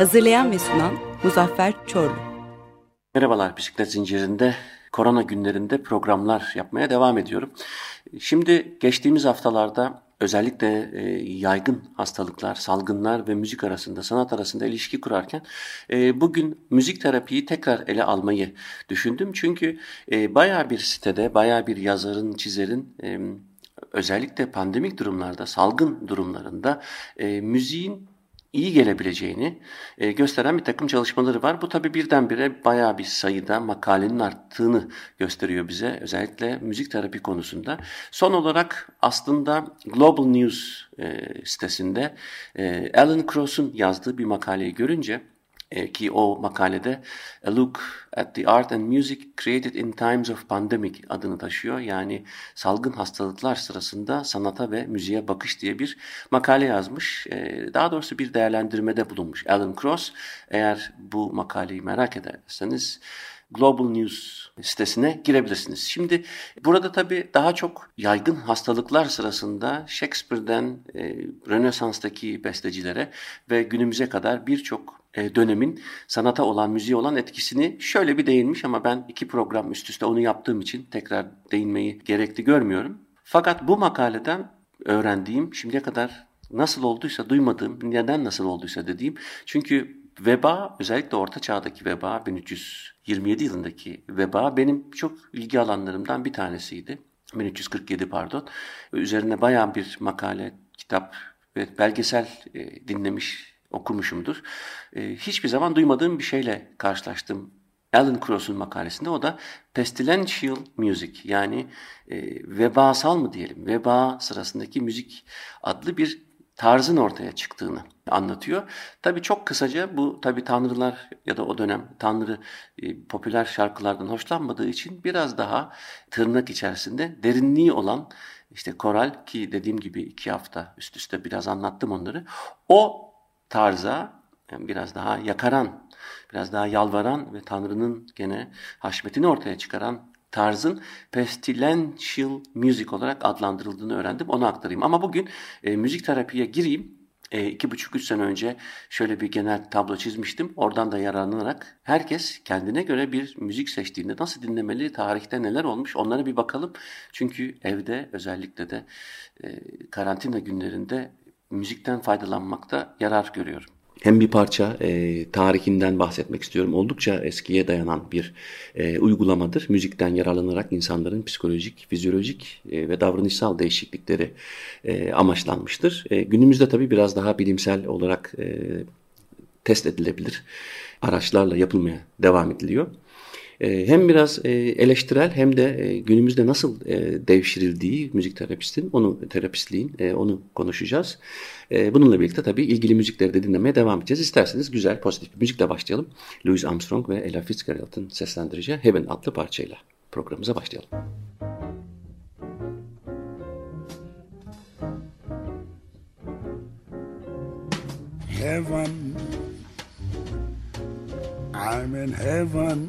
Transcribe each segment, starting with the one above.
Hazırlayan ve sunan Muzaffer Çorlu. Merhabalar bisiklet zincirinde korona günlerinde programlar yapmaya devam ediyorum. Şimdi geçtiğimiz haftalarda özellikle e, yaygın hastalıklar, salgınlar ve müzik arasında, sanat arasında ilişki kurarken e, bugün müzik terapiyi tekrar ele almayı düşündüm. Çünkü e, baya bir sitede, baya bir yazarın, çizerin e, özellikle pandemik durumlarda, salgın durumlarında e, müziğin iyi gelebileceğini e, gösteren bir takım çalışmaları var. Bu tabi birdenbire bayağı bir sayıda makalenin arttığını gösteriyor bize özellikle müzik terapi konusunda. Son olarak aslında Global News e, sitesinde e, Alan Cross'un yazdığı bir makaleyi görünce e, ki o makalede A Look at the Art and Music Created in Times of Pandemic adını taşıyor. Yani salgın hastalıklar sırasında sanata ve müziğe bakış diye bir makale yazmış. E, daha doğrusu bir değerlendirmede bulunmuş Alan Cross. Eğer bu makaleyi merak ederseniz Global News sitesine girebilirsiniz. Şimdi burada tabii daha çok yaygın hastalıklar sırasında Shakespeare'den e, Rönesans'taki bestecilere ve günümüze kadar birçok dönemin sanata olan, müziğe olan etkisini şöyle bir değinmiş ama ben iki program üst üste onu yaptığım için tekrar değinmeyi gerekli görmüyorum. Fakat bu makaleden öğrendiğim, şimdiye kadar nasıl olduysa duymadığım, neden nasıl olduysa dediğim. Çünkü veba, özellikle orta çağdaki veba, 1327 yılındaki veba benim çok ilgi alanlarımdan bir tanesiydi. 1347 pardon. Üzerine bayağı bir makale, kitap ve belgesel e, dinlemiş okumuşumdur. E, hiçbir zaman duymadığım bir şeyle karşılaştım. Alan Cross'un makalesinde o da pestilential music yani e, vebasal mı diyelim veba sırasındaki müzik adlı bir tarzın ortaya çıktığını anlatıyor. Tabii çok kısaca bu tabii tanrılar ya da o dönem tanrı e, popüler şarkılardan hoşlanmadığı için biraz daha tırnak içerisinde derinliği olan işte koral ki dediğim gibi iki hafta üst üste biraz anlattım onları. O tarza yani biraz daha yakaran, biraz daha yalvaran ve Tanrı'nın gene haşmetini ortaya çıkaran tarzın pestilential music olarak adlandırıldığını öğrendim. Onu aktarayım. Ama bugün e, müzik terapiye gireyim. E, iki buçuk üç sene önce şöyle bir genel tablo çizmiştim. Oradan da yararlanarak herkes kendine göre bir müzik seçtiğinde nasıl dinlemeli, tarihte neler olmuş onlara bir bakalım. Çünkü evde özellikle de e, karantina günlerinde müzikten faydalanmakta yarar görüyorum. Hem bir parça e, tarihinden bahsetmek istiyorum. Oldukça eskiye dayanan bir e, uygulamadır. Müzikten yararlanarak insanların psikolojik, fizyolojik e, ve davranışsal değişiklikleri e, amaçlanmıştır. E, günümüzde tabii biraz daha bilimsel olarak e, test edilebilir araçlarla yapılmaya devam ediliyor. Ee, hem biraz e, eleştirel hem de e, günümüzde nasıl e, devşirildiği müzik terapistin, onu terapistliğin, onu konuşacağız. Bununla birlikte tabii ilgili müzikleri de dinlemeye devam edeceğiz. İsterseniz güzel, pozitif bir müzikle başlayalım. Louis Armstrong ve Ella Fitzgerald'ın seslendireceği Heaven adlı parçayla programımıza başlayalım. Heaven I'm in heaven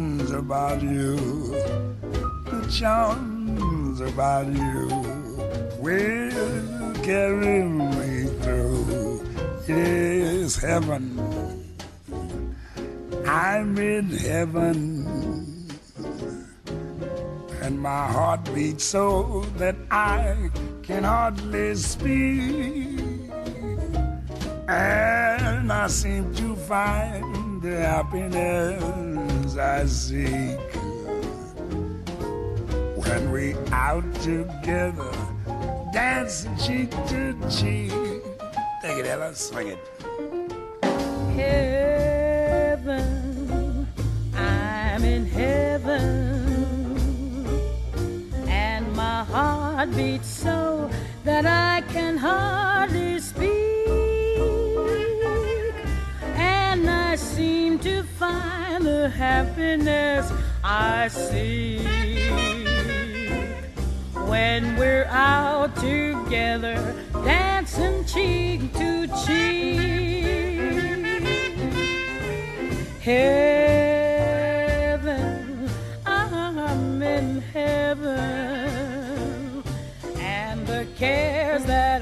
about you, the charms about you will carry me through. Yes, heaven. I'm in heaven and my heart beats so that I can hardly speak. And I seem to find the happiness I seek when we out together, dancing cheek to cheek. Take it, Ella, swing it. Heaven, I'm in heaven and my heart beats so that I can hardly speak. And I seem to find the happiness I seek when we're out together, dancing cheek to cheek. Heaven, I'm in heaven and the cares that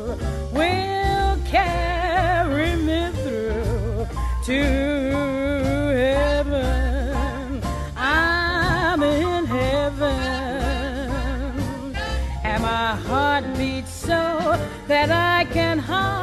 to heaven. I'm in heaven, and my heart beats so that I can hardly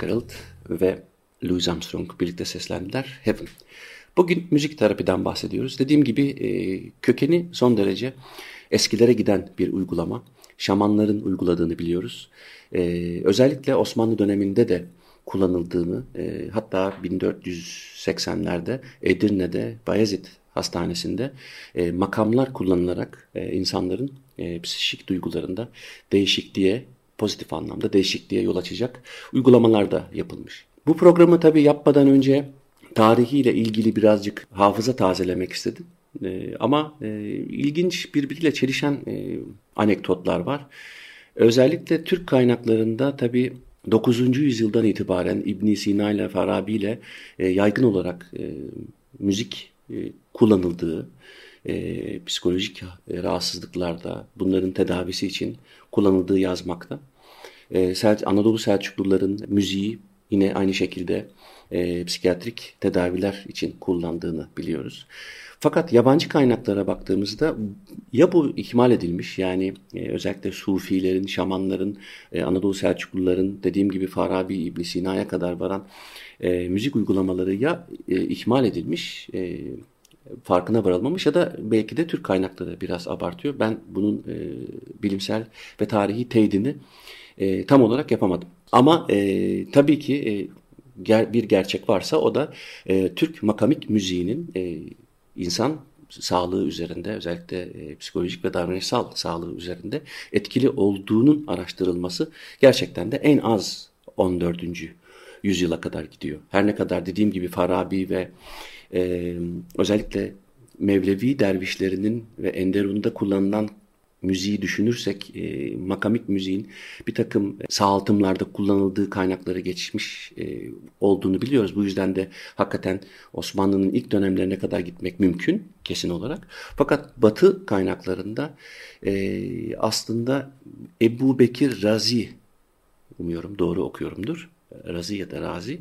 Fitzgerald ve Louis Armstrong birlikte seslendiler. Heaven. Bugün müzik terapiden bahsediyoruz. Dediğim gibi e, kökeni son derece eskilere giden bir uygulama. Şamanların uyguladığını biliyoruz. E, özellikle Osmanlı döneminde de kullanıldığını e, hatta 1480'lerde Edirne'de Bayezid Hastanesi'nde makamlar kullanılarak insanların e, psikik duygularında değişikliğe pozitif anlamda değişikliğe yol açacak uygulamalar da yapılmış. Bu programı tabii yapmadan önce tarihiyle ilgili birazcık hafıza tazelemek istedim. E, ama e, ilginç birbiriyle çelişen e, anekdotlar var. Özellikle Türk kaynaklarında tabii 9. yüzyıldan itibaren İbn Sina ile Farabi ile e, yaygın olarak e, müzik e, kullanıldığı, e, psikolojik e, rahatsızlıklarda bunların tedavisi için kullanıldığı yazmakta. E, Anadolu Selçukluların müziği yine aynı şekilde e, psikiyatrik tedaviler için kullandığını biliyoruz. Fakat yabancı kaynaklara baktığımızda ya bu ihmal edilmiş yani e, özellikle Sufilerin, Şamanların, e, Anadolu Selçukluların dediğim gibi Farabi, İbn Sina'ya kadar varan e, müzik uygulamaları ya e, ihmal edilmiş, e, farkına varılmamış ya da belki de Türk kaynakları biraz abartıyor. Ben bunun e, bilimsel ve tarihi teyidini e, tam olarak yapamadım. Ama e, tabii ki e, ger bir gerçek varsa o da e, Türk makamik müziğinin e, insan sağlığı üzerinde özellikle e, psikolojik ve davranışsal sağlığı üzerinde etkili olduğunun araştırılması gerçekten de en az 14. yüzyıla kadar gidiyor. Her ne kadar dediğim gibi Farabi ve e, özellikle Mevlevi dervişlerinin ve Enderun'da kullanılan müziği düşünürsek e, makamik müziğin bir takım sağaltımlarda kullanıldığı kaynakları geçmiş e, olduğunu biliyoruz. Bu yüzden de hakikaten Osmanlı'nın ilk dönemlerine kadar gitmek mümkün kesin olarak. Fakat Batı kaynaklarında e, aslında Ebu Bekir Razi umuyorum doğru okuyorumdur. Razi ya da Razi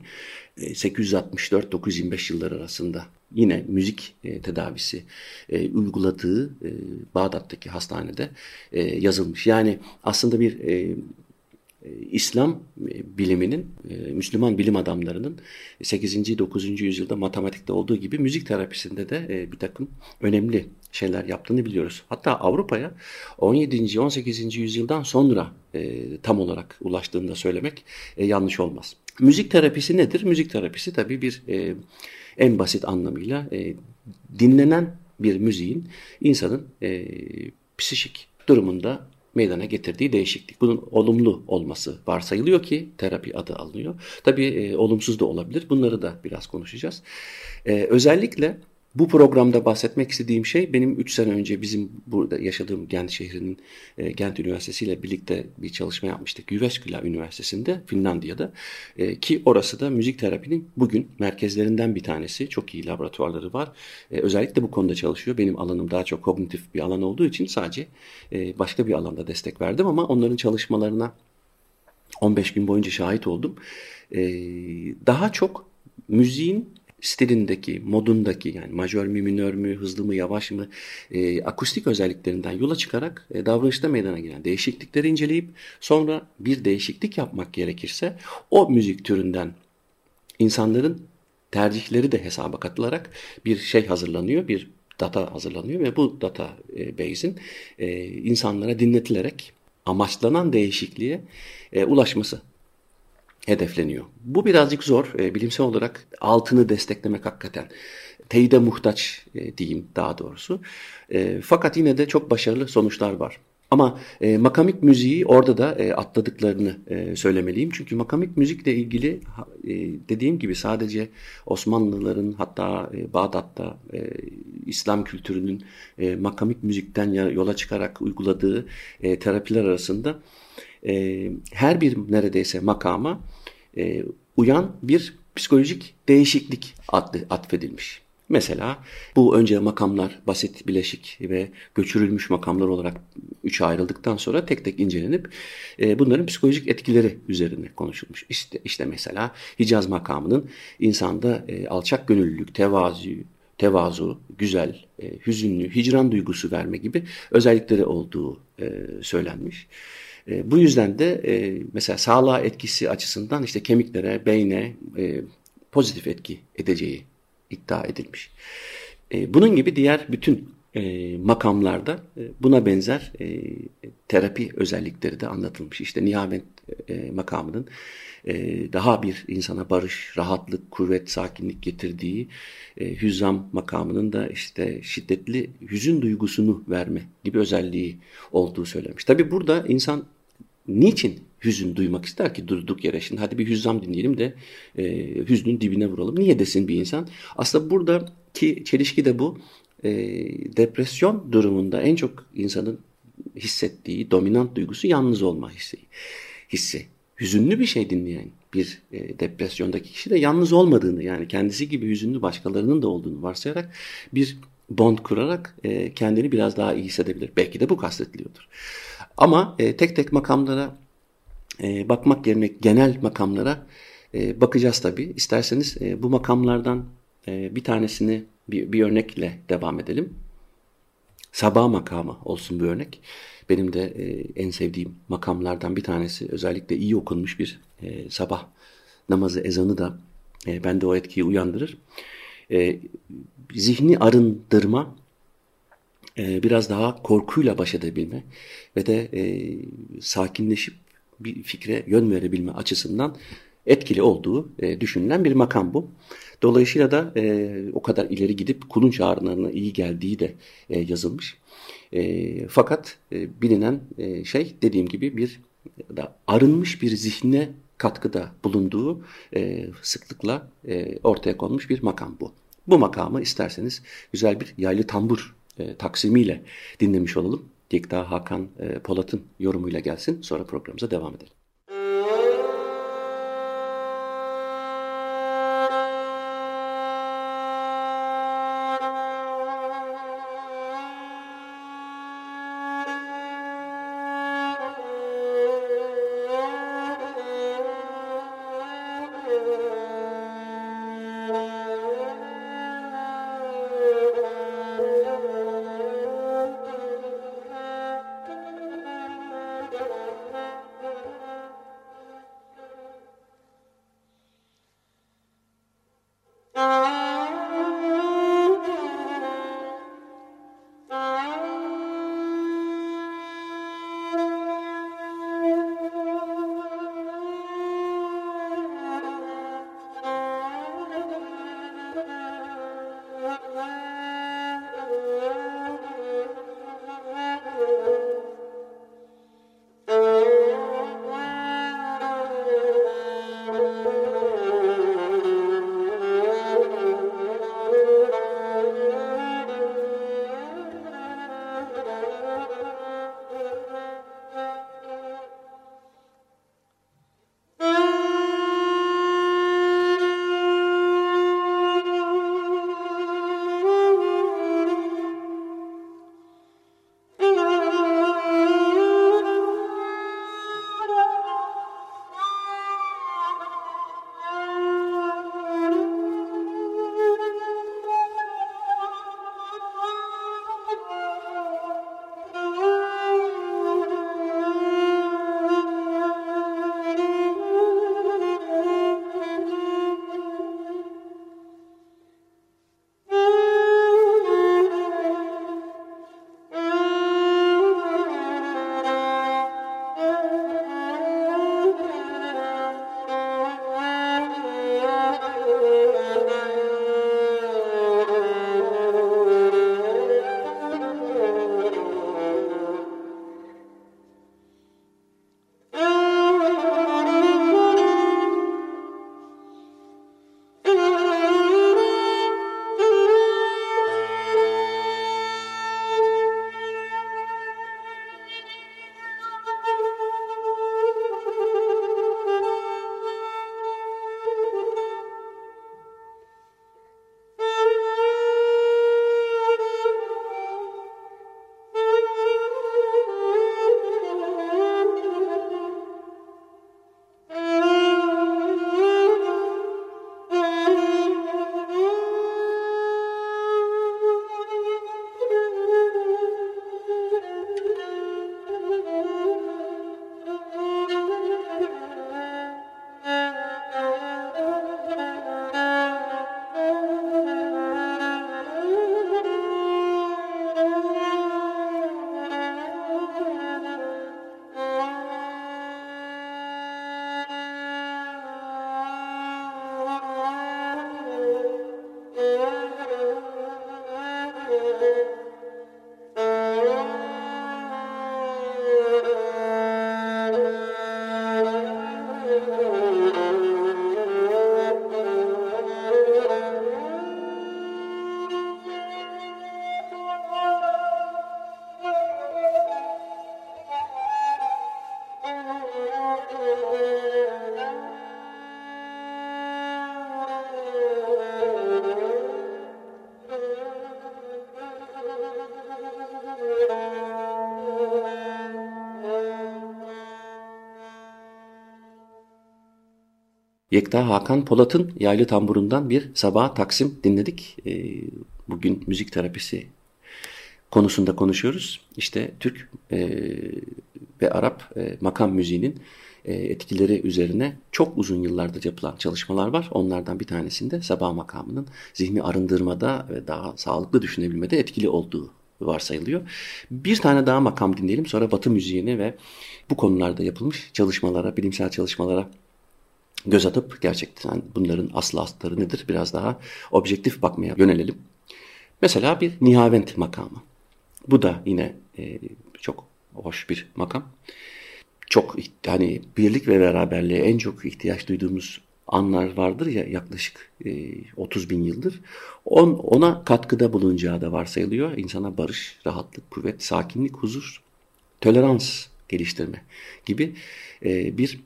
864-925 yılları arasında yine müzik e, tedavisi e, uyguladığı e, Bağdat'taki hastanede e, yazılmış. Yani aslında bir e, e İslam e, biliminin, e, Müslüman bilim adamlarının 8. 9. yüzyılda matematikte olduğu gibi müzik terapisinde de bir takım önemli şeyler yaptığını biliyoruz. Hatta Avrupa'ya 17. 18. yüzyıldan sonra tam olarak ulaştığını da söylemek yanlış olmaz. Müzik terapisi nedir? Müzik terapisi tabii bir en basit anlamıyla e, dinlenen bir müziğin insanın e, psikik durumunda meydana getirdiği değişiklik. Bunun olumlu olması varsayılıyor ki terapi adı alınıyor. Tabii e, olumsuz da olabilir. Bunları da biraz konuşacağız. E, özellikle bu programda bahsetmek istediğim şey benim 3 sene önce bizim burada yaşadığım Gent şehrinin e, Gent Üniversitesi ile birlikte bir çalışma yapmıştık. Jyväskylä Üniversitesi'nde Finlandiya'da e, ki orası da müzik terapinin bugün merkezlerinden bir tanesi. Çok iyi laboratuvarları var. E, özellikle bu konuda çalışıyor. Benim alanım daha çok kognitif bir alan olduğu için sadece e, başka bir alanda destek verdim ama onların çalışmalarına 15 gün boyunca şahit oldum. E, daha çok müziğin stilindeki, modundaki yani majör mü, minör mü, hızlı mı, yavaş mı, e, akustik özelliklerinden yola çıkarak e, davranışta meydana gelen değişiklikleri inceleyip sonra bir değişiklik yapmak gerekirse o müzik türünden insanların tercihleri de hesaba katılarak bir şey hazırlanıyor, bir data hazırlanıyor ve bu data e, base'in e, insanlara dinletilerek amaçlanan değişikliğe e, ulaşması hedefleniyor. Bu birazcık zor. E, bilimsel olarak altını desteklemek hakikaten teyide muhtaç e, diyeyim daha doğrusu. E, fakat yine de çok başarılı sonuçlar var. Ama e, makamik müziği orada da e, atladıklarını e, söylemeliyim. Çünkü makamik müzikle ilgili e, dediğim gibi sadece Osmanlıların hatta e, Bağdat'ta e, İslam kültürünün e, makamik müzikten yola çıkarak uyguladığı e, terapiler arasında e, her bir neredeyse makama e, uyan bir psikolojik değişiklik adlı atfedilmiş. Mesela bu önce makamlar basit, bileşik ve göçürülmüş makamlar olarak üçe ayrıldıktan sonra tek tek incelenip e, bunların psikolojik etkileri üzerine konuşulmuş. İşte, işte mesela Hicaz makamının insanda e, alçak gönüllülük, tevazu, tevazu, güzel, e, hüzünlü, hicran duygusu verme gibi özellikleri olduğu e, söylenmiş. E, bu yüzden de e, mesela sağlığa etkisi açısından işte kemiklere, beyne, e, pozitif etki edeceği iddia edilmiş. E, bunun gibi diğer bütün e, makamlarda e, buna benzer e, terapi özellikleri de anlatılmış. İşte Nihamet e, makamının e, daha bir insana barış, rahatlık, kuvvet, sakinlik getirdiği e, hüzzam makamının da işte şiddetli hüzün duygusunu verme gibi özelliği olduğu söylemiş. Tabi burada insan niçin hüzün duymak ister ki durduk yere şimdi hadi bir hüzzam dinleyelim de e, hüznün dibine vuralım. Niye desin bir insan? Aslında buradaki çelişki de bu. E, depresyon durumunda en çok insanın hissettiği dominant duygusu yalnız olma hissi. hissi. Hüzünlü bir şey dinleyen bir e, depresyondaki kişi de yalnız olmadığını yani kendisi gibi hüzünlü başkalarının da olduğunu varsayarak bir bond kurarak e, kendini biraz daha iyi hissedebilir. Belki de bu kastetiliyordur. Ama e, tek tek makamlara e, bakmak yerine genel makamlara e, bakacağız tabii. İsterseniz e, bu makamlardan e, bir tanesini bir, bir örnekle devam edelim. Sabah makamı olsun bu örnek. Benim de e, en sevdiğim makamlardan bir tanesi. Özellikle iyi okunmuş bir e, sabah namazı ezanı da e, bende o etkiyi uyandırır. E, zihni arındırma, e, biraz daha korkuyla baş edebilme ve de e, sakinleşip bir fikre yön verebilme açısından etkili olduğu e, düşünülen bir makam bu. Dolayısıyla da e, o kadar ileri gidip kulunç ağrılarına iyi geldiği de e, yazılmış. E, fakat e, bilinen e, şey dediğim gibi bir da arınmış bir zihne katkıda bulunduğu e, sıklıkla e, ortaya konmuş bir makam bu. Bu makamı isterseniz güzel bir yaylı tambur e, taksimiyle dinlemiş olalım. Yekta Hakan e, Polat'ın yorumuyla gelsin. Sonra programımıza devam edelim. Yekta Hakan Polat'ın yaylı tamburundan bir sabah taksim dinledik. E, bugün müzik terapisi konusunda konuşuyoruz. İşte Türk e, ve Arap e, makam müziğinin e, etkileri üzerine çok uzun yıllardır yapılan çalışmalar var. Onlardan bir tanesinde sabah makamının zihni arındırmada ve daha sağlıklı düşünebilmede etkili olduğu varsayılıyor. Bir tane daha makam dinleyelim sonra Batı müziğine ve bu konularda yapılmış çalışmalara, bilimsel çalışmalara göz atıp gerçekten bunların aslı astarı nedir biraz daha objektif bakmaya yönelelim. Mesela bir nihavent makamı. Bu da yine e, çok hoş bir makam. Çok hani birlik ve beraberliğe en çok ihtiyaç duyduğumuz anlar vardır ya yaklaşık e, 30 bin yıldır. On, ona katkıda bulunacağı da varsayılıyor. İnsana barış, rahatlık, kuvvet, sakinlik, huzur, tolerans geliştirme gibi e, bir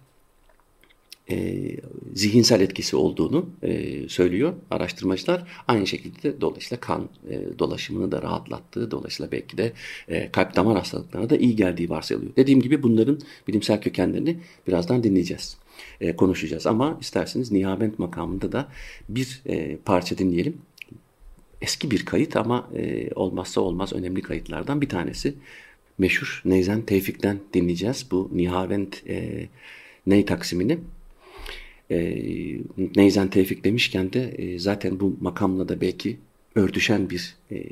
e, zihinsel etkisi olduğunu e, söylüyor araştırmacılar. Aynı şekilde dolayısıyla kan e, dolaşımını da rahatlattığı, dolayısıyla belki de e, kalp damar hastalıklarına da iyi geldiği varsayılıyor. Dediğim gibi bunların bilimsel kökenlerini birazdan dinleyeceğiz, e, konuşacağız. Ama isterseniz Nihavent makamında da bir e, parça dinleyelim. Eski bir kayıt ama e, olmazsa olmaz önemli kayıtlardan bir tanesi. Meşhur Neyzen Tevfik'ten dinleyeceğiz bu Nihavent e, Ney taksimini. E, Neyzen Tevfik demişken de e, zaten bu makamla da belki örtüşen bir e,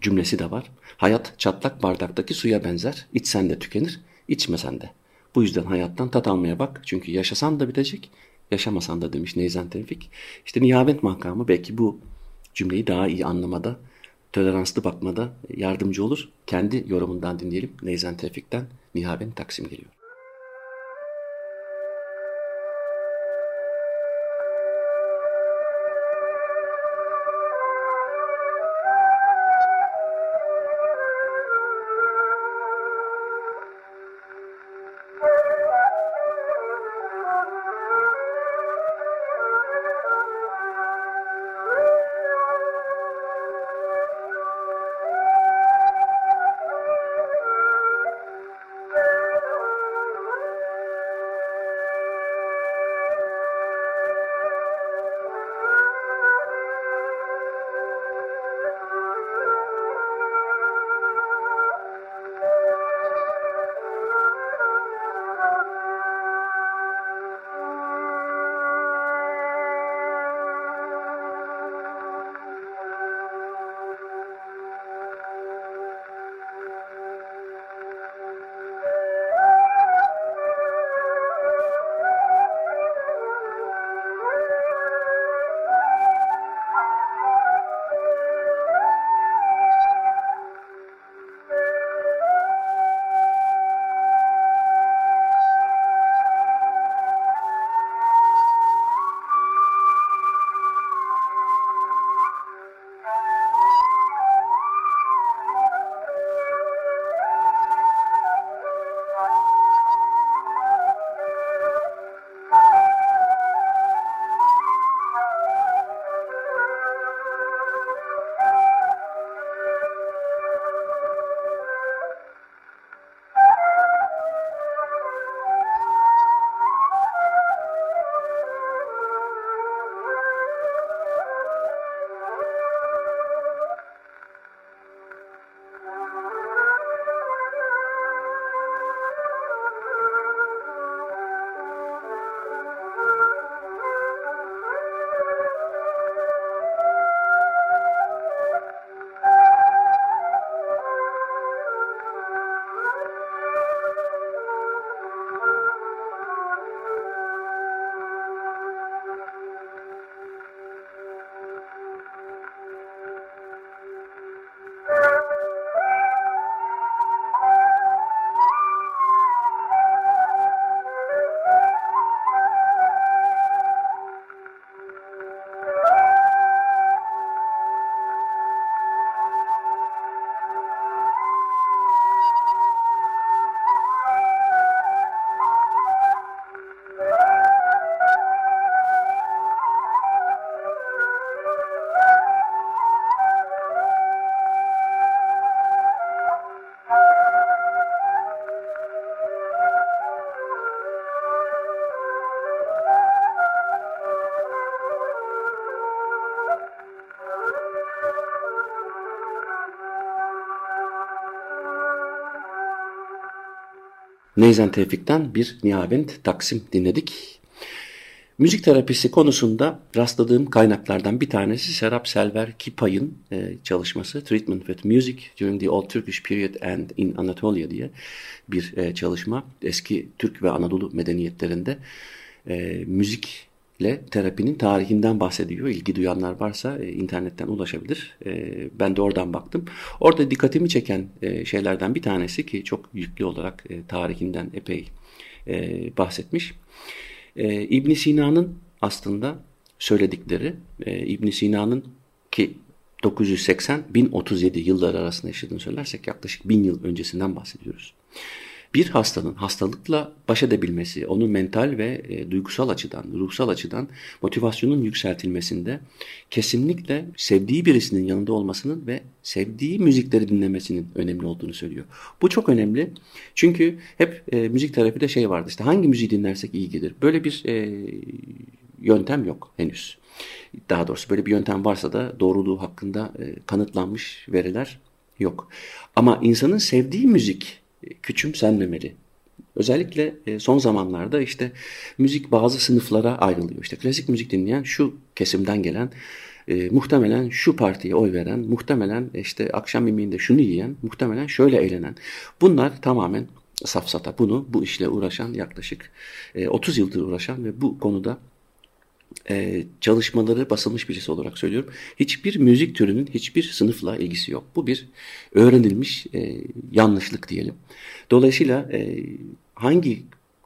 cümlesi de var. Hayat çatlak bardaktaki suya benzer. İçsen de tükenir, içmesen de. Bu yüzden hayattan tat almaya bak. Çünkü yaşasan da bitecek, yaşamasan da demiş Neyzen Tevfik. İşte nihavet makamı belki bu cümleyi daha iyi anlamada, toleranslı bakmada yardımcı olur. Kendi yorumundan dinleyelim. Neyzen Tevfik'ten Nihavet Taksim geliyor. Neyzen Tevfik'ten bir Nihavent Taksim dinledik. Müzik terapisi konusunda rastladığım kaynaklardan bir tanesi Serap Selver Kipay'ın e, çalışması Treatment with Music During the Old Turkish Period and in Anatolia diye bir e, çalışma. Eski Türk ve Anadolu medeniyetlerinde e, müzikle terapinin tarihinden bahsediyor. İlgi duyanlar varsa e, internetten ulaşabilir. E, ben de oradan baktım. Orada dikkatimi çeken e, şeylerden bir tanesi ki çok yüklü olarak e, tarihinden epey e, bahsetmiş e, ibn Sina'nın aslında söyledikleri e, ibn Sina'nın ki 980-1037 yılları arasında yaşadığını söylersek yaklaşık 1000 yıl öncesinden bahsediyoruz. Bir hastanın hastalıkla baş edebilmesi, onun mental ve e, duygusal açıdan, ruhsal açıdan motivasyonun yükseltilmesinde kesinlikle sevdiği birisinin yanında olmasının ve sevdiği müzikleri dinlemesinin önemli olduğunu söylüyor. Bu çok önemli çünkü hep e, müzik terapide şey vardı işte hangi müziği dinlersek iyi gelir. Böyle bir e, yöntem yok henüz. Daha doğrusu böyle bir yöntem varsa da doğruluğu hakkında e, kanıtlanmış veriler yok. Ama insanın sevdiği müzik küçümsenmemeli. Özellikle e, son zamanlarda işte müzik bazı sınıflara ayrılıyor. İşte klasik müzik dinleyen şu kesimden gelen, e, muhtemelen şu partiye oy veren, muhtemelen işte akşam yemeğinde şunu yiyen, muhtemelen şöyle eğlenen. Bunlar tamamen safsata. Bunu bu işle uğraşan yaklaşık e, 30 yıldır uğraşan ve bu konuda e, çalışmaları basılmış birisi olarak söylüyorum. Hiçbir müzik türünün hiçbir sınıfla ilgisi yok. Bu bir öğrenilmiş e, yanlışlık diyelim. Dolayısıyla e, hangi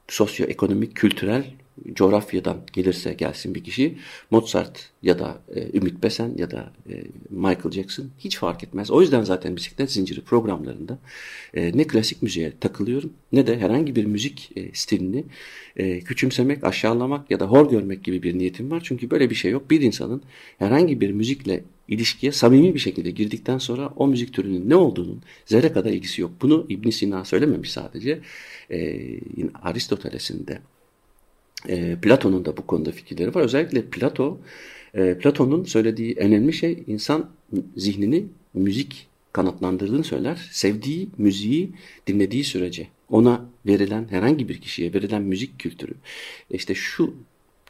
sosyoekonomik, kültürel coğrafyadan gelirse gelsin bir kişi Mozart ya da e, Ümit Besen ya da e, Michael Jackson hiç fark etmez. O yüzden zaten bisiklet zinciri programlarında e, ne klasik müziğe takılıyorum ne de herhangi bir müzik e, stilini e, küçümsemek, aşağılamak ya da hor görmek gibi bir niyetim var. Çünkü böyle bir şey yok. Bir insanın herhangi bir müzikle ilişkiye samimi bir şekilde girdikten sonra o müzik türünün ne olduğunun zerre kadar ilgisi yok. Bunu İbn Sina söylememiş sadece. E, Aristoteles'in de e, Platon'un da bu konuda fikirleri var. Özellikle Plato, e, Platon'un söylediği önemli şey insan zihnini müzik kanatlandırdığını söyler. Sevdiği müziği dinlediği sürece ona verilen herhangi bir kişiye verilen müzik kültürü işte şu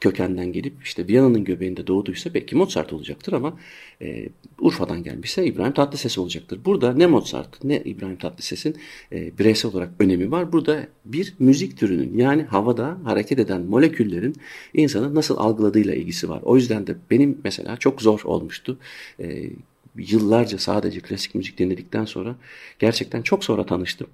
kökenden gelip işte Viyana'nın göbeğinde doğduysa belki Mozart olacaktır ama e, Urfa'dan gelmişse İbrahim Tatlıses olacaktır. Burada ne Mozart ne İbrahim Tatlıses'in e, bireysel olarak önemi var. Burada bir müzik türünün yani havada hareket eden moleküllerin insanın nasıl algıladığıyla ilgisi var. O yüzden de benim mesela çok zor olmuştu. E, yıllarca sadece klasik müzik dinledikten sonra gerçekten çok sonra tanıştım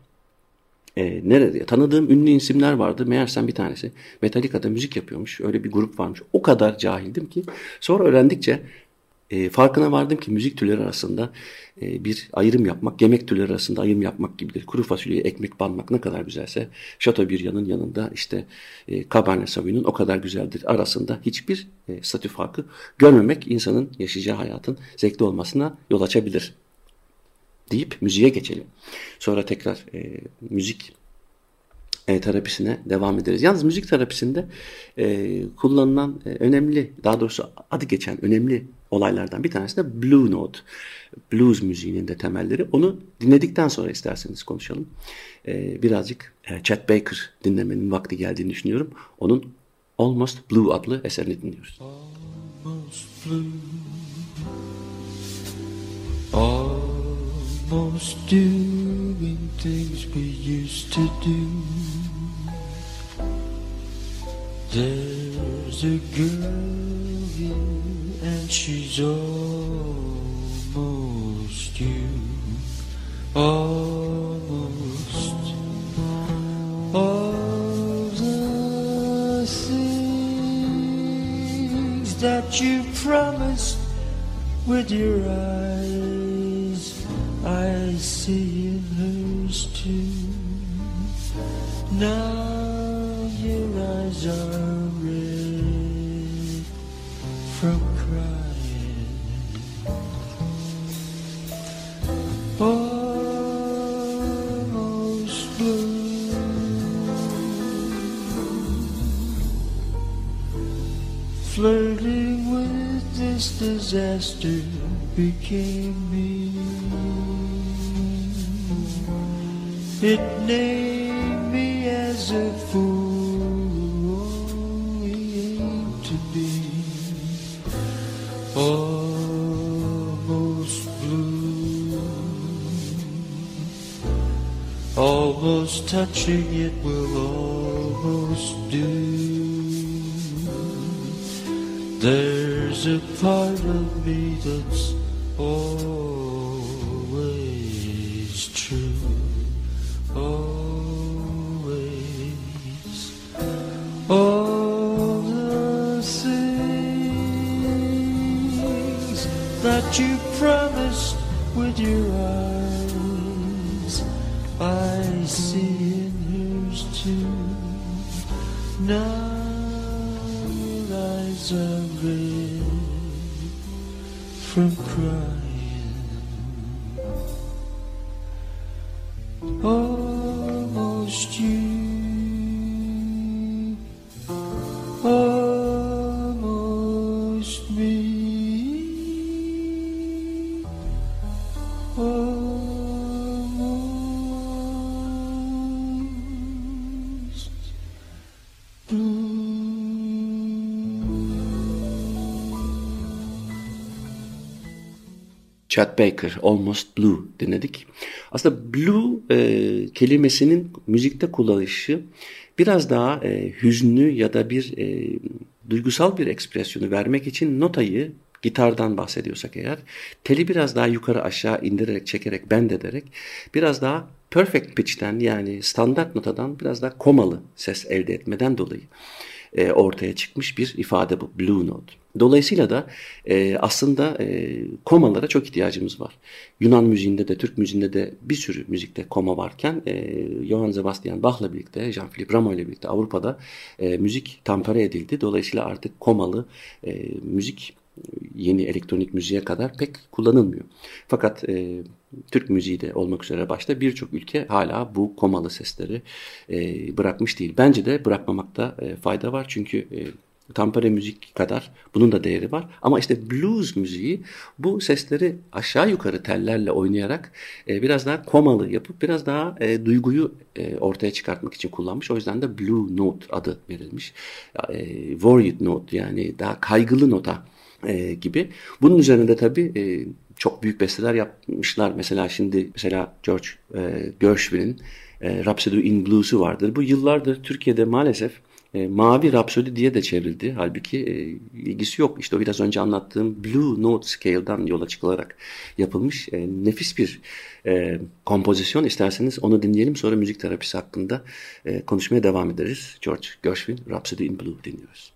e, nerede tanıdığım ünlü isimler vardı. Meğersem bir tanesi Metallica'da müzik yapıyormuş. Öyle bir grup varmış. O kadar cahildim ki sonra öğrendikçe e, farkına vardım ki müzik türleri arasında e, bir ayrım yapmak, yemek türleri arasında ayrım yapmak gibidir. Kuru fasulyeye ekmek banmak ne kadar güzelse Chateaubriand'ın yanında işte e, Cabernet Sauvignon o kadar güzeldir. Arasında hiçbir e, statü farkı görmemek insanın yaşayacağı hayatın zevkli olmasına yol açabilir deyip müziğe geçelim. Sonra tekrar e, müzik e, terapisine devam ederiz. Yalnız müzik terapisinde e, kullanılan e, önemli, daha doğrusu adı geçen önemli olaylardan bir tanesi de Blue Note. Blues müziğinin de temelleri. Onu dinledikten sonra isterseniz konuşalım. E, birazcık e, Chet Baker dinlemenin vakti geldiğini düşünüyorum. Onun Almost Blue adlı eserini dinliyoruz. Almost Blue Almost almost doing things we used to do. There's a girl here and she's almost you. Almost all the things that you promised with your eyes I see hers too. Now your eyes are red from crying. Almost blue. Flirting with this disaster became me. It named me as a fool to be almost blue, almost touching it will almost do. There's a part of me that's always Chet Baker, Almost Blue dinledik. Aslında blue e, kelimesinin müzikte kullanışı biraz daha e, hüznlü ya da bir e, duygusal bir ekspresyonu vermek için notayı gitardan bahsediyorsak eğer teli biraz daha yukarı aşağı indirerek çekerek bend ederek biraz daha perfect pitch'ten yani standart notadan biraz daha komalı ses elde etmeden dolayı e, ortaya çıkmış bir ifade bu blue note. Dolayısıyla da e, aslında e, komalara çok ihtiyacımız var. Yunan müziğinde de Türk müziğinde de bir sürü müzikte koma varken e, Johann Sebastian Bach'la birlikte, Jean-Philippe Rameau ile birlikte Avrupa'da e, müzik tampere edildi. Dolayısıyla artık komalı e, müzik yeni elektronik müziğe kadar pek kullanılmıyor. Fakat e, Türk müziği de olmak üzere başta birçok ülke hala bu komalı sesleri e, bırakmış değil. Bence de bırakmamakta e, fayda var çünkü e, tampere müzik kadar bunun da değeri var. Ama işte blues müziği bu sesleri aşağı yukarı tellerle oynayarak e, biraz daha komalı yapıp biraz daha e, duyguyu e, ortaya çıkartmak için kullanmış. O yüzden de blue note adı verilmiş. E, worried note yani daha kaygılı nota e, gibi. Bunun üzerinde tabii e, çok büyük besteler yapmışlar. Mesela şimdi mesela George e, Gershwin'in e, Rhapsody in Blues'u vardır. Bu yıllardır Türkiye'de maalesef e, Mavi Rhapsody diye de çevrildi. Halbuki e, ilgisi yok. İşte o biraz önce anlattığım Blue Note Scale'dan yola çıkılarak yapılmış e, nefis bir e, kompozisyon. İsterseniz onu dinleyelim sonra müzik terapisi hakkında e, konuşmaya devam ederiz. George Gershwin Rhapsody in Blue dinliyoruz.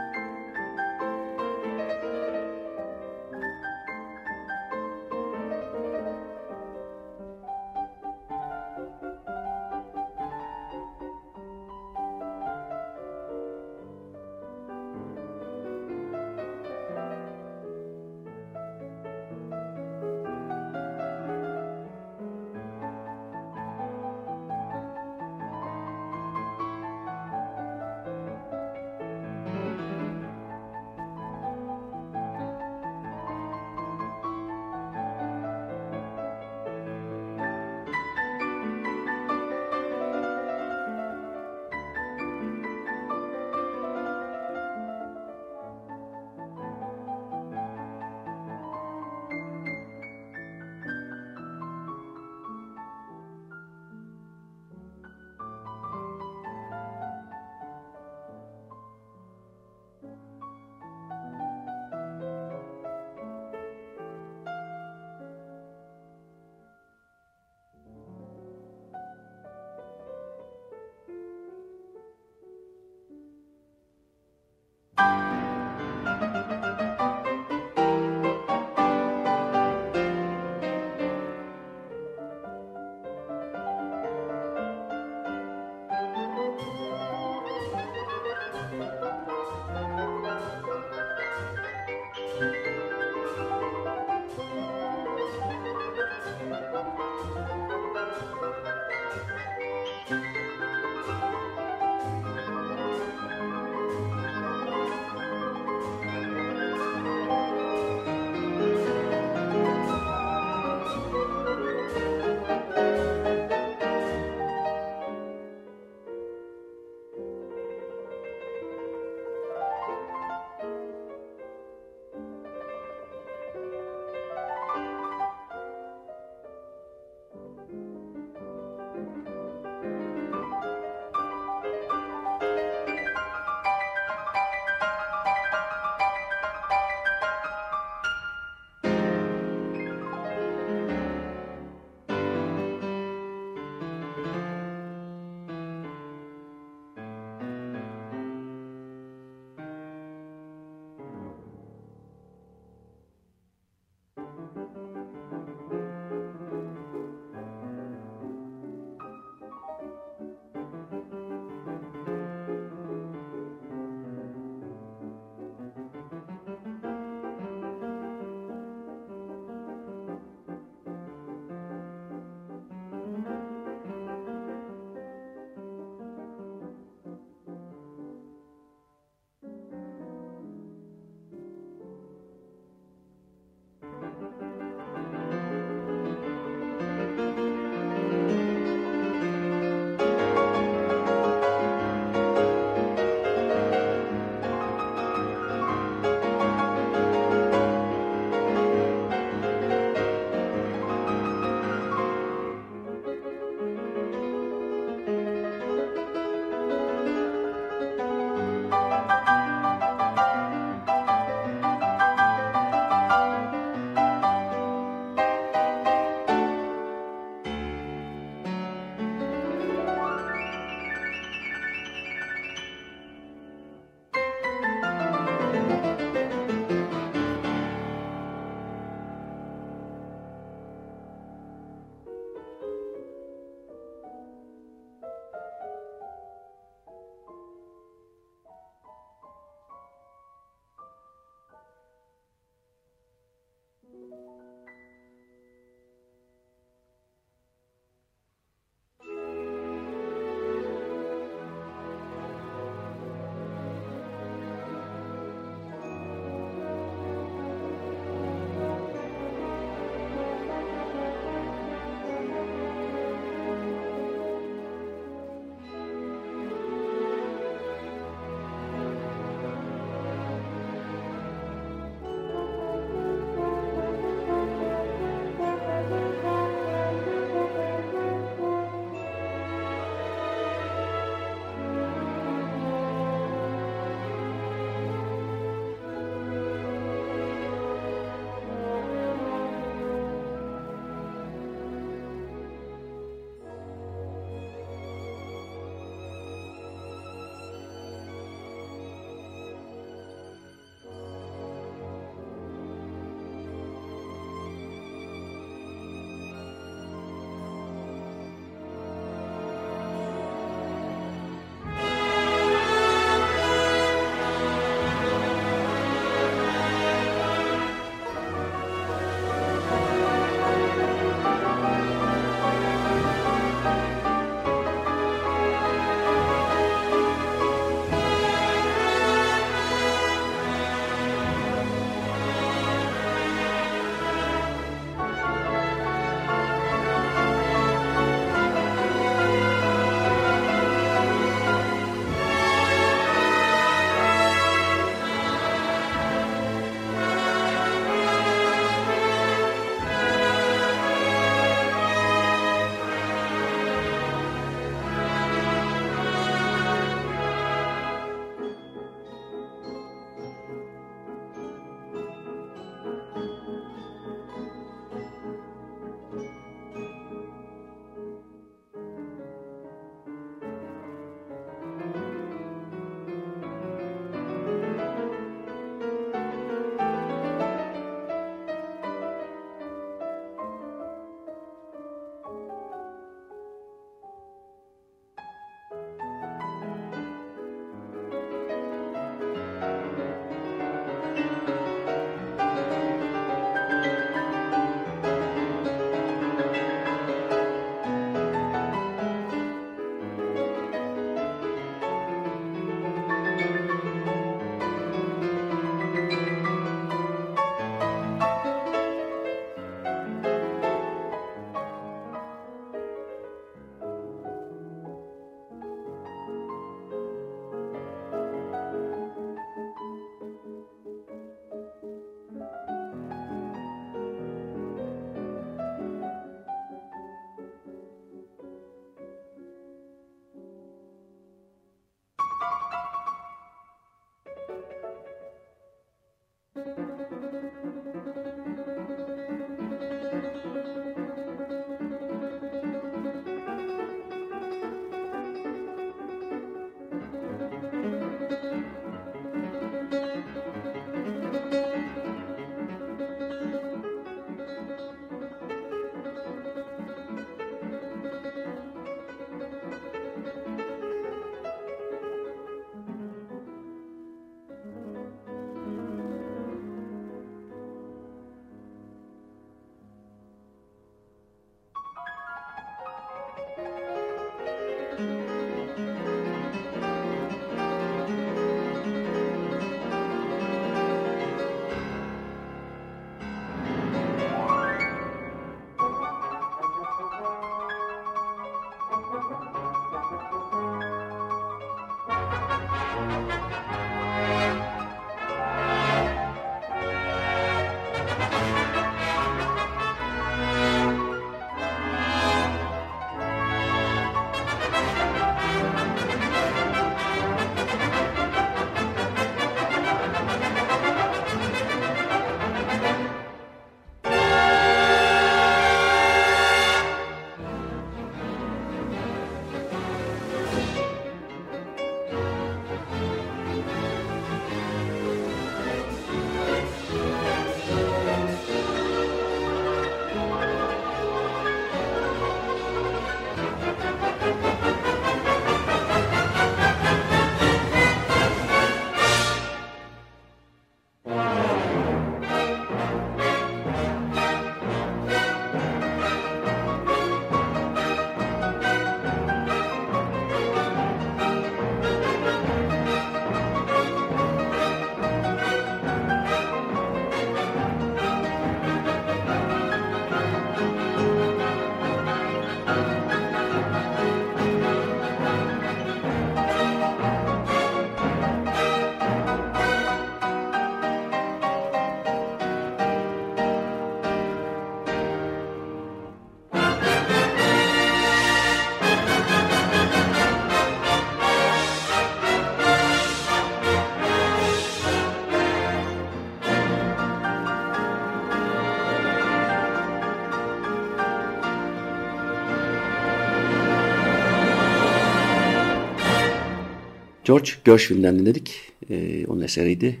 George Gershwin'den dinledik. E, onun eseriydi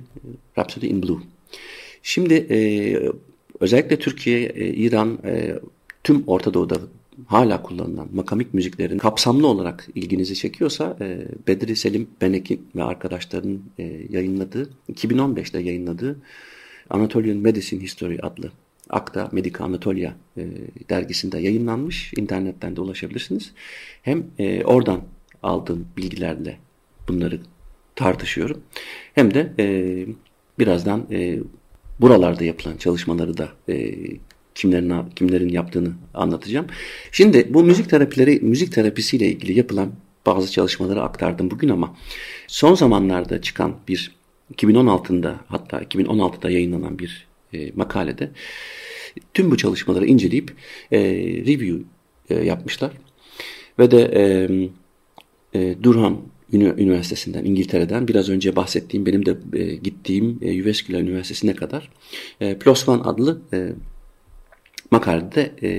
Rhapsody in Blue. Şimdi e, özellikle Türkiye, e, İran, e, tüm Orta Doğu'da hala kullanılan makamik müziklerin kapsamlı olarak ilginizi çekiyorsa e, Bedri Selim Benek'in ve arkadaşlarının e, yayınladığı, 2015'te yayınladığı Anatolian Medicine History adlı Akta Medica Anatolia e, dergisinde yayınlanmış. İnternetten de ulaşabilirsiniz. Hem e, oradan aldığım bilgilerle bunları tartışıyorum. Hem de e, birazdan e, buralarda yapılan çalışmaları da e, kimlerin kimlerin yaptığını anlatacağım. Şimdi bu müzik terapileri müzik terapisiyle ilgili yapılan bazı çalışmaları aktardım bugün ama son zamanlarda çıkan bir 2016'da hatta 2016'da yayınlanan bir e, makalede tüm bu çalışmaları inceleyip e, review e, yapmışlar ve de e, e, Durham Üniversitesi'nden, İngiltere'den biraz önce bahsettiğim benim de e, gittiğim e, Uvescula Üniversitesi'ne kadar e, PLOS ONE adlı e, makalede e,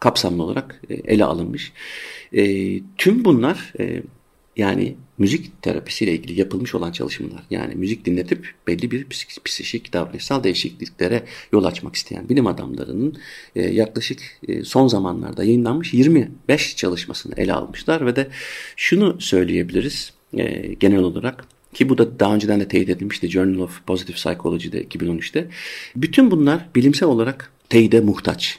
kapsamlı olarak e, ele alınmış. E, tüm bunlar e, yani müzik terapisiyle ilgili yapılmış olan çalışmalar. Yani müzik dinletip belli bir psikik davranışsal değişikliklere yol açmak isteyen bilim adamlarının e, yaklaşık e, son zamanlarda yayınlanmış 25 çalışmasını ele almışlar ve de şunu söyleyebiliriz e, genel olarak ki bu da daha önceden de teyit edilmişti Journal of Positive Psychology'de 2013'te. Bütün bunlar bilimsel olarak teyide muhtaç.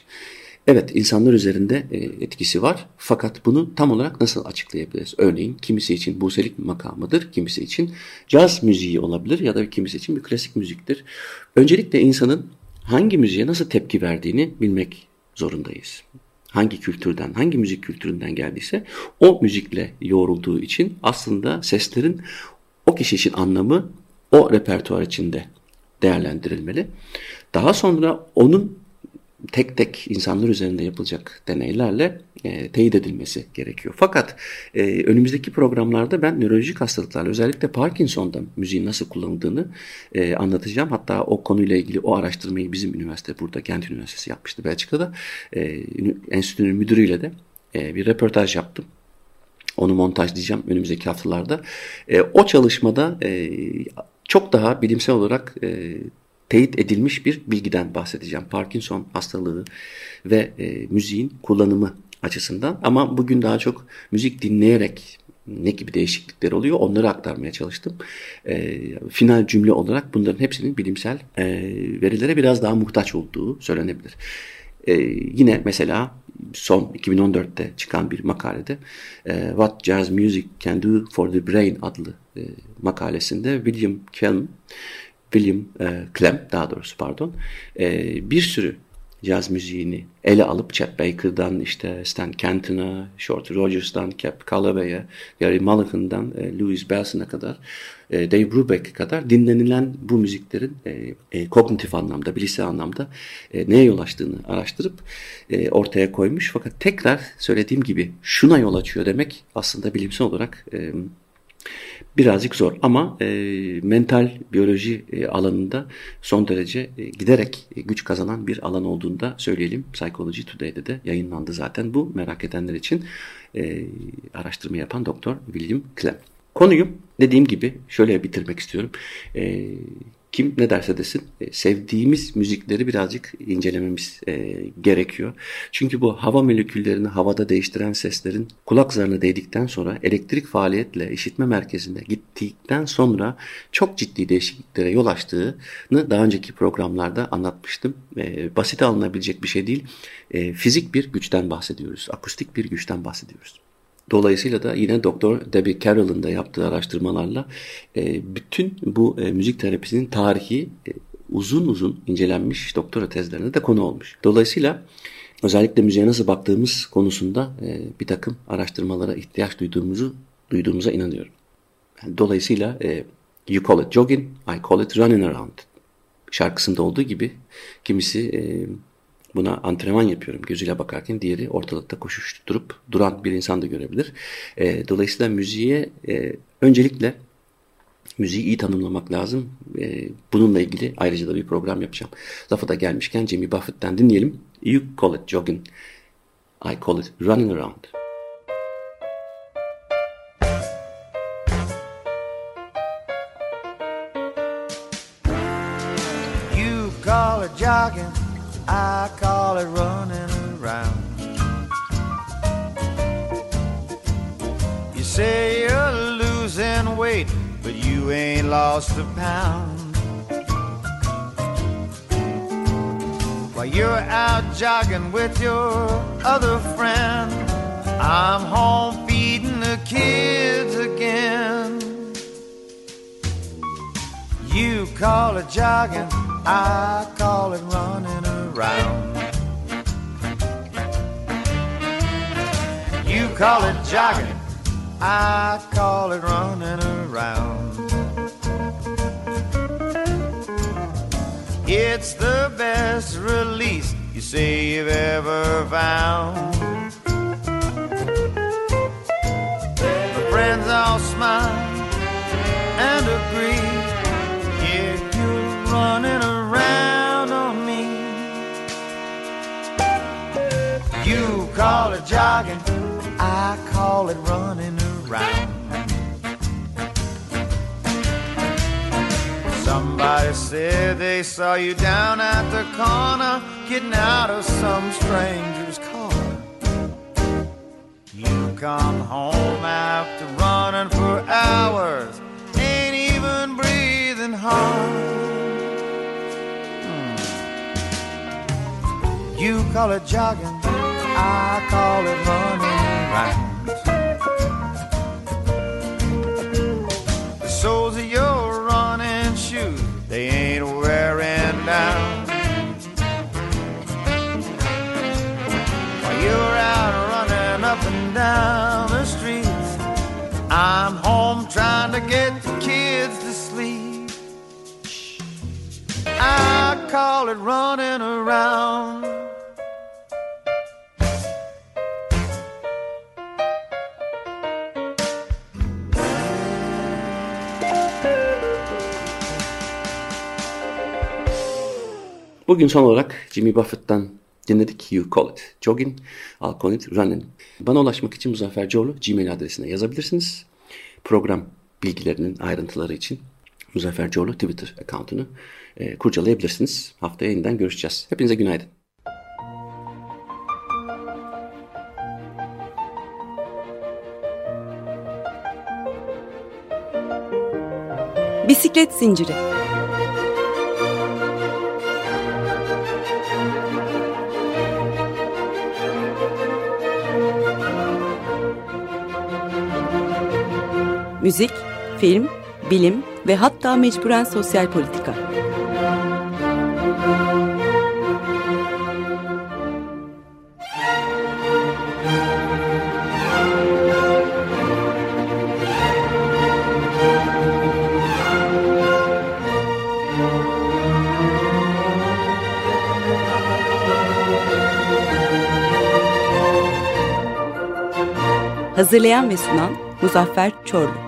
Evet insanlar üzerinde e, etkisi var fakat bunu tam olarak nasıl açıklayabiliriz? Örneğin kimisi için buselik makamıdır, kimisi için caz müziği olabilir ya da kimisi için bir klasik müziktir. Öncelikle insanın hangi müziğe nasıl tepki verdiğini bilmek zorundayız. Hangi kültürden, hangi müzik kültüründen geldiyse o müzikle yoğrulduğu için aslında seslerin o kişi için anlamı o repertuar içinde değerlendirilmeli. Daha sonra onun tek tek insanlar üzerinde yapılacak deneylerle e, teyit edilmesi gerekiyor. Fakat e, önümüzdeki programlarda ben nörolojik hastalıklarla özellikle Parkinson'da müziğin nasıl kullanıldığını e, anlatacağım. Hatta o konuyla ilgili o araştırmayı bizim üniversite burada Kent Üniversitesi yapmıştı Belçika'da. E, enstitünün müdürüyle de e, bir röportaj yaptım. Onu montajlayacağım önümüzdeki haftalarda. E, o çalışmada e, çok daha bilimsel olarak e, teyit edilmiş bir bilgiden bahsedeceğim. Parkinson hastalığı ve e, müziğin kullanımı açısından. Ama bugün daha çok müzik dinleyerek ne gibi değişiklikler oluyor onları aktarmaya çalıştım. E, final cümle olarak bunların hepsinin bilimsel e, verilere biraz daha muhtaç olduğu söylenebilir. E, yine mesela son 2014'te çıkan bir makalede e, What Jazz Music Can Do for the Brain adlı e, makalesinde William Kelm William e, Clem daha doğrusu pardon e, bir sürü caz müziğini ele alıp Chet Baker'dan işte Stan Kenton'a, Shorty Rogers'dan Cap Calloway'e, Gary Mulligan'dan e, Louis Bellson'a kadar e, Dave Brubeck'e kadar dinlenilen bu müziklerin e, e, kognitif anlamda, bilişsel anlamda e, neye yol açtığını araştırıp e, ortaya koymuş. Fakat tekrar söylediğim gibi şuna yol açıyor demek aslında bilimsel olarak e, birazcık zor ama e, mental biyoloji e, alanında son derece e, giderek e, güç kazanan bir alan olduğunda söyleyelim. Psychology Today'de de yayınlandı zaten bu merak edenler için e, araştırma yapan doktor William Clem. Konuyu dediğim gibi şöyle bitirmek istiyorum. E, kim ne derse desin e, sevdiğimiz müzikleri birazcık incelememiz e, gerekiyor. Çünkü bu hava moleküllerini havada değiştiren seslerin kulak zarına değdikten sonra elektrik faaliyetle işitme merkezine gittikten sonra çok ciddi değişikliklere yol açtığını daha önceki programlarda anlatmıştım. E, basit alınabilecek bir şey değil. E, fizik bir güçten bahsediyoruz. Akustik bir güçten bahsediyoruz. Dolayısıyla da yine Doktor Debbie Carroll'ın da yaptığı araştırmalarla e, bütün bu e, müzik terapisinin tarihi e, uzun uzun incelenmiş doktora tezlerine de konu olmuş. Dolayısıyla özellikle müziğe nasıl baktığımız konusunda bir takım araştırmalara ihtiyaç duyduğumuzu duyduğumuza inanıyorum. Dolayısıyla you call it jogging, I call it running around şarkısında olduğu gibi kimisi e, Buna antrenman yapıyorum gözüyle bakarken diğeri ortalıkta koşuşturup duran bir insan da görebilir. E, dolayısıyla müziğe e, öncelikle müziği iyi tanımlamak lazım. E, bununla ilgili ayrıca da bir program yapacağım. Lafa da gelmişken Jimmy Buffett'ten dinleyelim. You call it jogging, I call it running around. You call it jogging, I it running around. You say you're losing weight, but you ain't lost a pound. While you're out jogging with your other friend, I'm home feeding the kids again. You call it jogging, I call it running around. Call it jogging, I call it running around. It's the best release you say you've ever found. The friends all smile and agree. Yeah, you're running around on me. You call it jogging, I call it running around. Somebody said they saw you down at the corner getting out of some stranger's car. You come home after running for hours, ain't even breathing hard. Hmm. You call it jogging, I call it running down the streets, I'm home trying to get the kids to sleep. I call it running around. Bugün son olarak Jimmy Buffett'tan dinledik You Call It Jogging, I'll Call It Running. Bana ulaşmak için Muzaffer Coğlu Gmail adresine yazabilirsiniz. Program bilgilerinin ayrıntıları için Muzaffer Coğlu Twitter account'unu e, kurcalayabilirsiniz. Haftaya yeniden görüşeceğiz. Hepinize günaydın. Bisiklet zinciri. Müzik, film, bilim ve hatta mecburen sosyal politika. Hazırlayan ve sunan Muzaffer Çorlu.